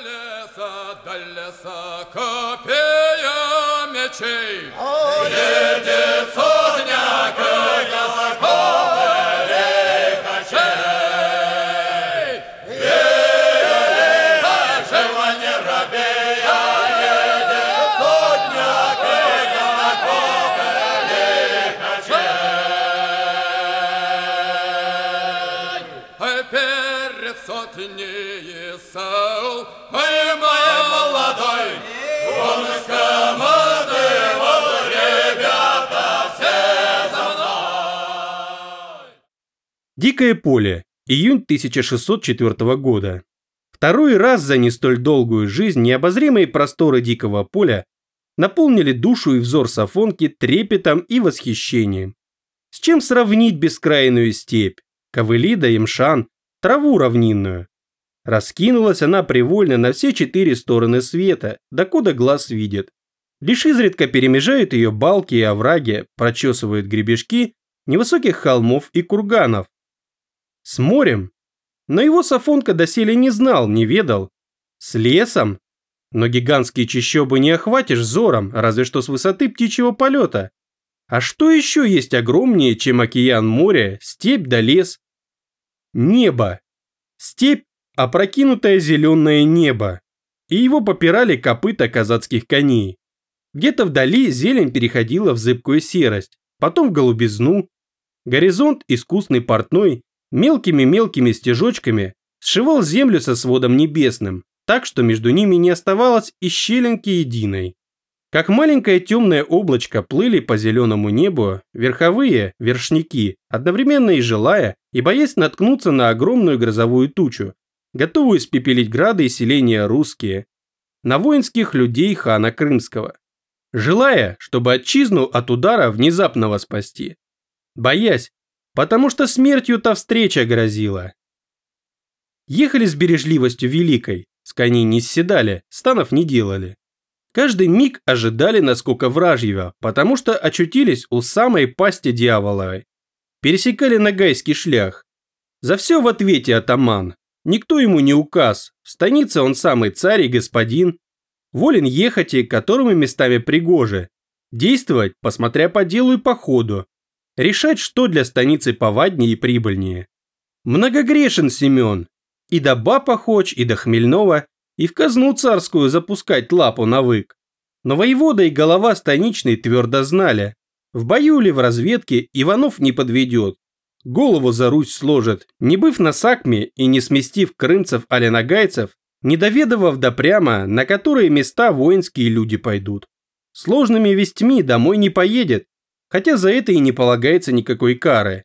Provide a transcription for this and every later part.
леса, до леса копея мечей. Едет казаков сотней Саул, ай, мой молодой, он из ребята, все за мной. Дикое поле. Июнь 1604 года. Второй раз за не столь долгую жизнь необозримые просторы дикого поля наполнили душу и взор Сафонки трепетом и восхищением. С чем сравнить бескрайную степь, ковыли да имшан, траву равнинную? Раскинулась она привольно на все четыре стороны света, докуда глаз видит. Лишь изредка перемежают ее балки и овраги, прочесывают гребешки невысоких холмов и курганов. С морем? Но его Сафонка доселе не знал, не ведал. С лесом? Но гигантские чащобы не охватишь взором, разве что с высоты птичьего полета. А что еще есть огромнее, чем океан моря, степь да лес? Небо. Степь – опрокинутое зеленое небо. И его попирали копыта казацких коней. Где-то вдали зелень переходила в зыбкую серость, потом в голубизну. Горизонт искусный портной мелкими-мелкими стежочками сшивал землю со сводом небесным, так что между ними не оставалось и щеленки единой. Как маленькое темное облачко плыли по зеленому небу верховые вершники, одновременно и желая, и боясь наткнуться на огромную грозовую тучу, готовую испепелить грады и селения русские, на воинских людей хана Крымского. Желая, чтобы отчизну от удара внезапного спасти. Боясь, потому что смертью та встреча грозила. Ехали с бережливостью великой, с коней не сседали, станов не делали. Каждый миг ожидали наскока вражьего, потому что очутились у самой пасти дьяволовой. Пересекали нагайский шлях. За все в ответе атаман. Никто ему не указ, в станице он самый царь и господин. Волен ехать и которыми местами пригоже. Действовать, посмотря по делу и по ходу. Решать, что для станицы поваднее и прибыльнее. Многогрешен Семен. И до баба хоч, и до хмельного, и в казну царскую запускать лапу навык. Но воевода и голова станичный твердо знали. В бою ли в разведке Иванов не подведет. Голову за Русь сложит, не быв на сакме и не сместив крымцев али нагайцев, не доведовав до прямо, на которые места воинские люди пойдут. Сложными вестьми домой не поедет, хотя за это и не полагается никакой кары.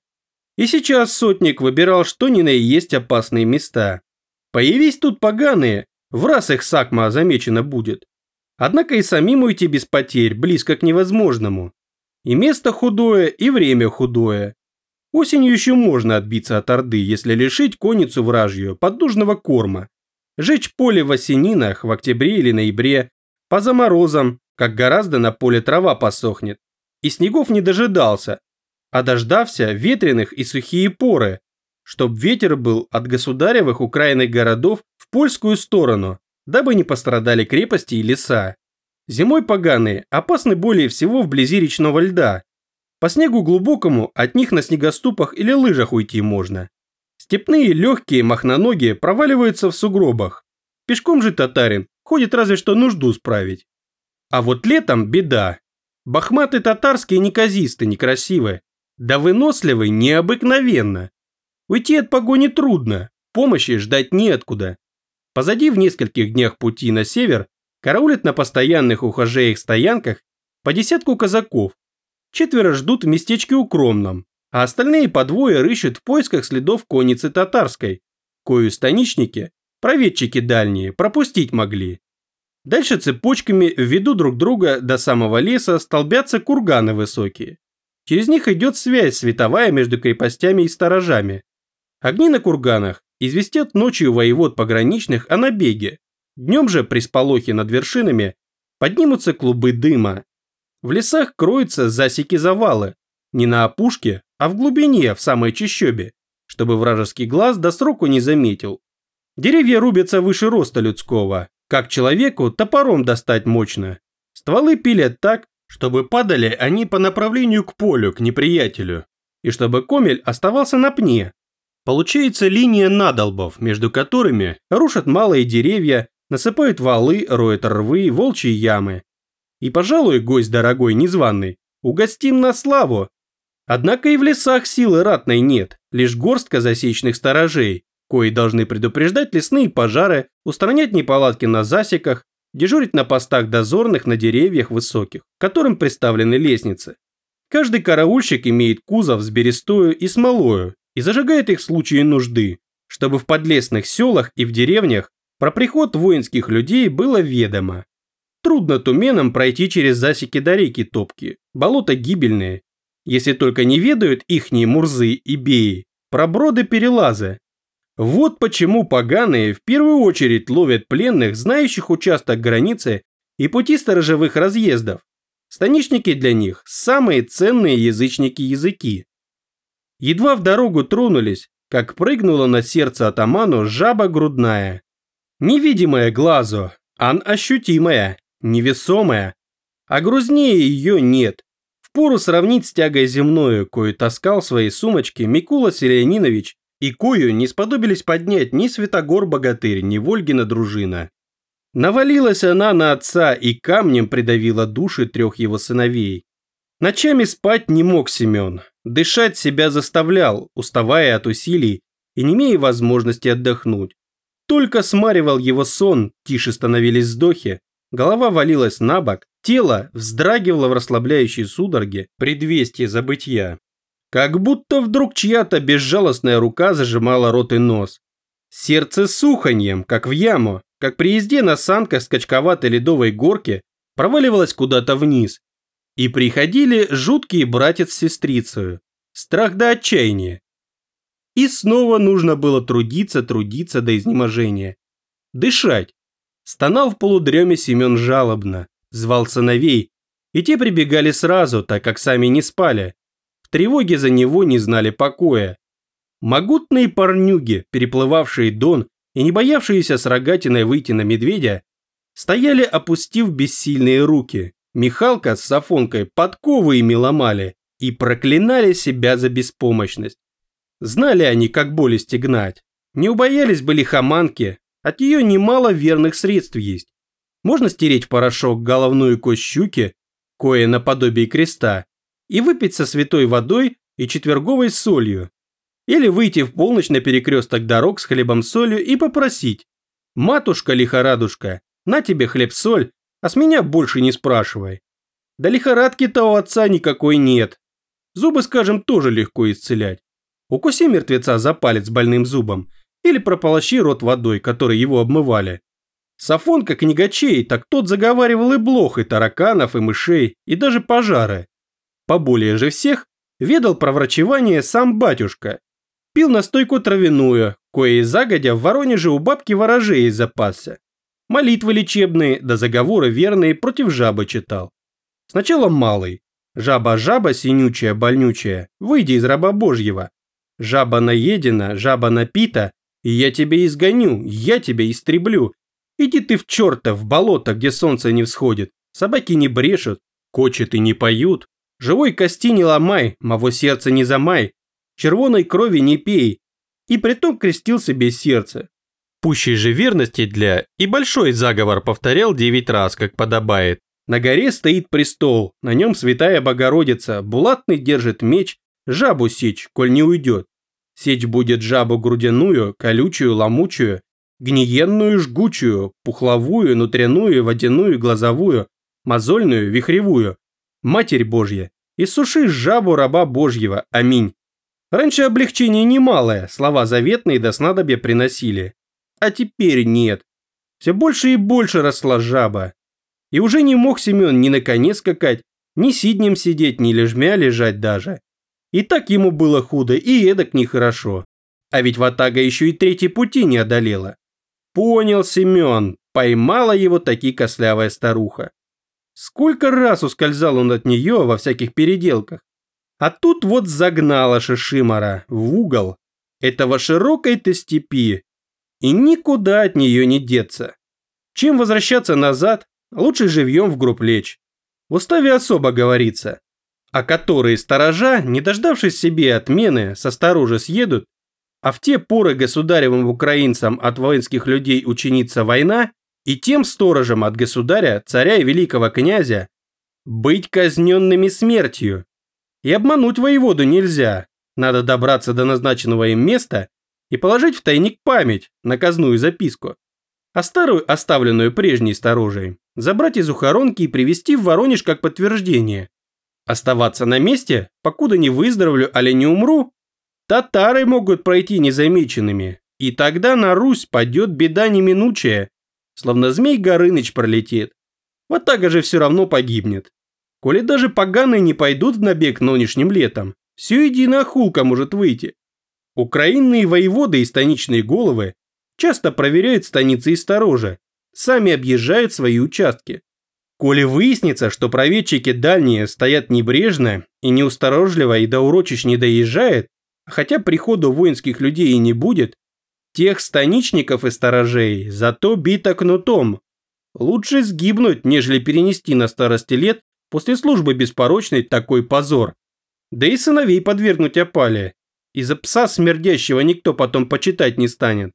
И сейчас сотник выбирал что ни на есть опасные места. Появись тут поганые, в раз их сакма замечено будет. Однако и самим уйти без потерь близко к невозможному. И место худое, и время худое. Осенью еще можно отбиться от Орды, если лишить конницу вражью поднужного корма. Жечь поле в осенинах в октябре или ноябре, по заморозам, как гораздо на поле трава посохнет. И снегов не дожидался, а дождався ветреных и сухие поры, чтоб ветер был от государевых украинных городов польскую сторону, дабы не пострадали крепости и леса. Зимой поганые опасны более всего вблизи речного льда. По снегу глубокому от них на снегоступах или лыжах уйти можно. Степные легкие махноногие проваливаются в сугробах. Пешком же татарин ходит разве что нужду справить. А вот летом беда. Бахматы татарские неказисты, некрасивые. Да выносливый необыкновенно. Уйти от погони трудно, помощи ждать неоткуда. Позади в нескольких днях пути на север караулят на постоянных ухажеях стоянках по десятку казаков. Четверо ждут в местечке укромном, а остальные по двое рыщут в поисках следов конницы татарской, кою станичники, проведчики дальние, пропустить могли. Дальше цепочками ввиду друг друга до самого леса столбятся курганы высокие. Через них идет связь световая между крепостями и сторожами. Огни на курганах известят ночью воевод пограничных о набеге. Днем же при сполохе над вершинами поднимутся клубы дыма. В лесах кроются засеки-завалы. Не на опушке, а в глубине, в самой чащобе, чтобы вражеский глаз до сроку не заметил. Деревья рубятся выше роста людского. Как человеку топором достать мощно. Стволы пилят так, чтобы падали они по направлению к полю, к неприятелю. И чтобы комель оставался на пне. Получается линия надолбов, между которыми рушат малые деревья, насыпают валы, роют рвы, волчьи ямы. И, пожалуй, гость дорогой, незваный, угостим на славу. Однако и в лесах силы ратной нет, лишь горстка засечных сторожей, кои должны предупреждать лесные пожары, устранять неполадки на засеках, дежурить на постах дозорных на деревьях высоких, которым представлены лестницы. Каждый караульщик имеет кузов с берестою и смолою и зажигает их в случае нужды, чтобы в подлесных селах и в деревнях про приход воинских людей было ведомо. Трудно туменам пройти через засеки до реки топки, болота гибельные, если только не ведают ихние мурзы и беи, про броды-перелазы. Вот почему поганые в первую очередь ловят пленных, знающих участок границы и пути сторожевых разъездов. Станичники для них – самые ценные язычники-языки. Едва в дорогу тронулись, как прыгнула на сердце атаману жаба грудная. Невидимая глазу, ан ощутимая, невесомая. А грузнее ее нет. Впору сравнить с тягой земною, кою таскал в своей сумочке Микула Селенинович, и кою не сподобились поднять ни Святогор-богатырь, ни Вольгина дружина. Навалилась она на отца и камнем придавила души трех его сыновей. Ночами спать не мог Семен, дышать себя заставлял, уставая от усилий и не имея возможности отдохнуть. Только смаривал его сон, тише становились вздохи, голова валилась на бок, тело вздрагивало в расслабляющей судороге предвестие забытья. Как будто вдруг чья-то безжалостная рука зажимала рот и нос. Сердце суханьем, как в яму, как при езде на санках с качковатой ледовой горки, проваливалось куда-то вниз. И приходили жуткие братец с сестрицею. Страх до отчаяния. И снова нужно было трудиться, трудиться до изнеможения. Дышать. Стонал в полудреме Семен жалобно, звал сыновей, и те прибегали сразу, так как сами не спали. В тревоге за него не знали покоя. Могутные парнюги, переплывавшие Дон и не боявшиеся с рогатиной выйти на медведя, стояли, опустив бессильные руки. Михалка с Сафонкой подковы ими ломали и проклинали себя за беспомощность. Знали они, как боли стегнать. Не убоялись бы лихоманки, от нее немало верных средств есть. Можно стереть порошок головную кость щуки, кое наподобие креста, и выпить со святой водой и четверговой солью. Или выйти в полночь на перекресток дорог с хлебом-солью и попросить «Матушка-лихорадушка, на тебе хлеб-соль, а с меня больше не спрашивай». Да лихорадки-то у отца никакой нет. Зубы, скажем, тоже легко исцелять. Укуси мертвеца за палец больным зубом или прополощи рот водой, которой его обмывали. Сафон, как книгачей, так тот заговаривал и блох, и тараканов, и мышей, и даже пожары. Поболее же всех ведал про врачевание сам батюшка. Пил настойку травяную, кое загодя в Воронеже у бабки ворожей запасся. Молитвы лечебные, да заговоры верные против жабы читал. Сначала малый. Жаба-жаба синючая-больнючая, выйди из раба божьего. Жаба наедена, жаба напита, и я тебя изгоню, я тебя истреблю. Иди ты в черта, в болото, где солнце не всходит. Собаки не брешут, кочет и не поют. Живой кости не ломай, моего сердца не замай. Червоной крови не пей. И притом крестил себе сердце. Пущей же верности для и большой заговор повторял девять раз, как подобает. На горе стоит престол, на нем святая Богородица, булатный держит меч, жабу сечь, коль не уйдет. Сечь будет жабу грудяную, колючую, ломучую, гниенную, жгучую, пухловую, нутряную, водяную, глазовую, мозольную, вихревую. Матерь Божья, иссуши жабу раба Божьего, аминь. Раньше облегчение немалое, слова заветные до снадобья приносили. А теперь нет. Все больше и больше росла жаба. И уже не мог Семен ни на коне скакать, ни сиднем сидеть, ни лежмя лежать даже. И так ему было худо, и эдак нехорошо. А ведь Ватага еще и третий пути не одолела. Понял Семен, поймала его таки кослявая старуха. Сколько раз ускользал он от нее во всяких переделках. А тут вот загнала Шишимара в угол этого широкой-то степи. И никуда от нее не деться. Чем возвращаться назад, лучше живьем в гроб лечь. В уставе особо говорится, а которые сторожа, не дождавшись себе отмены, со сторожа съедут, а в те поры государевым украинцам от воинских людей учинится война, и тем сторожам от государя, царя и великого князя, быть казненными смертью. И обмануть воеводу нельзя, надо добраться до назначенного им места и положить в тайник память, наказную записку. А старую, оставленную прежней сторожей, забрать из ухоронки и привезти в Воронеж как подтверждение. Оставаться на месте, покуда не выздоровлю, али не умру, татары могут пройти незамеченными, и тогда на Русь падет беда неминучая, словно змей Горыныч пролетит. Вот так же все равно погибнет. Коли даже поганые не пойдут в набег нынешним летом, все едино охулка может выйти. Украинные воеводы и станичные головы часто проверяют станицы и сторожа, сами объезжают свои участки. Коли выяснится, что проведчики дальние стоят небрежно и неусторожливо и до урочищ не доезжает, хотя приходу воинских людей и не будет, тех станичников и сторожей зато бито кнутом. Лучше сгибнуть, нежели перенести на старости лет после службы беспорочной такой позор. Да и сыновей подвергнуть опале. Из-за пса смердящего никто потом почитать не станет.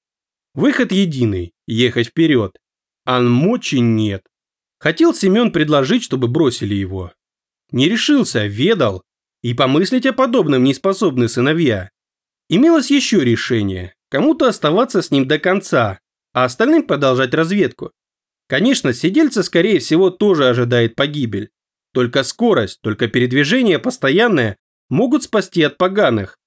Выход единый – ехать вперед. А мочи нет. Хотел Семен предложить, чтобы бросили его. Не решился, ведал. И помыслить о подобном не способны сыновья. Имелось еще решение. Кому-то оставаться с ним до конца, а остальным продолжать разведку. Конечно, сидельца, скорее всего, тоже ожидает погибель. Только скорость, только передвижение постоянное могут спасти от поганых.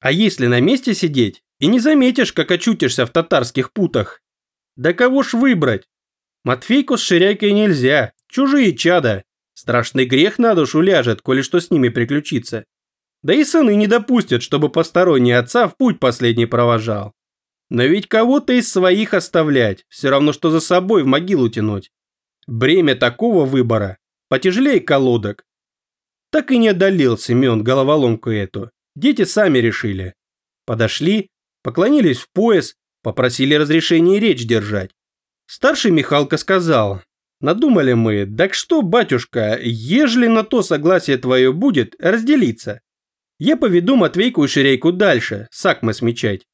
А если на месте сидеть, и не заметишь, как очутишься в татарских путах. Да кого ж выбрать? Матвейку с Ширяйкой нельзя, чужие чада. Страшный грех на душу ляжет, коли что с ними приключится. Да и сыны не допустят, чтобы посторонний отца в путь последний провожал. Но ведь кого-то из своих оставлять, все равно, что за собой в могилу тянуть. Бремя такого выбора потяжелее колодок. Так и не одолел Семен головоломку эту. Дети сами решили. Подошли, поклонились в пояс, попросили разрешения речь держать. Старший Михалка сказал, надумали мы, так что, батюшка, ежели на то согласие твое будет, разделиться. Я поведу Матвейку и Ширейку дальше, сакмы смечать.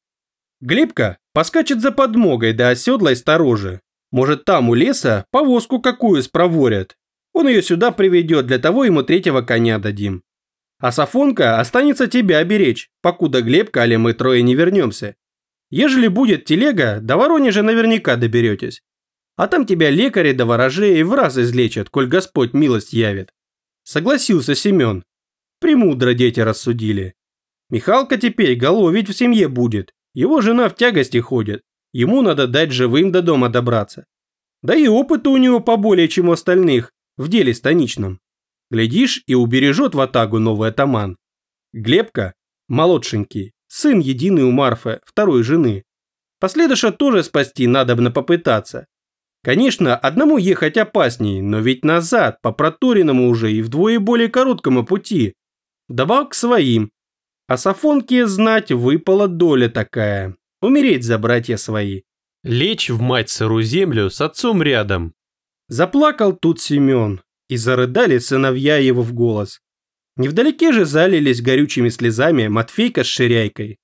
Глебка поскачет за подмогой да оседлой сторожи. Может, там у леса повозку какую спроворят. Он ее сюда приведет, для того ему третьего коня дадим. А Сафонка останется тебя беречь, покуда Глебка али мы трое не вернемся. Ежели будет телега, до Воронежа наверняка доберетесь. А там тебя лекари да ворожеи в раз излечат, коль Господь милость явит. Согласился Семен. Премудро дети рассудили. Михалка теперь головить в семье будет. Его жена в тягости ходит. Ему надо дать живым до дома добраться. Да и опыта у него поболее, чем у остальных в деле станичном. Глядишь, и убережет в атагу новый атаман. Глебка, молодшенький, сын единый у Марфы, второй жены. Последуша тоже спасти надобно попытаться. Конечно, одному ехать опасней, но ведь назад, по проторенному уже и вдвое более короткому пути. Вдобавок к своим. А Сафонке знать выпала доля такая. Умереть за братья свои. Лечь в мать сырую землю с отцом рядом. Заплакал тут Семен, и зарыдали сыновья его в голос. Невдалеке же залились горючими слезами Матфейка с Ширяйкой.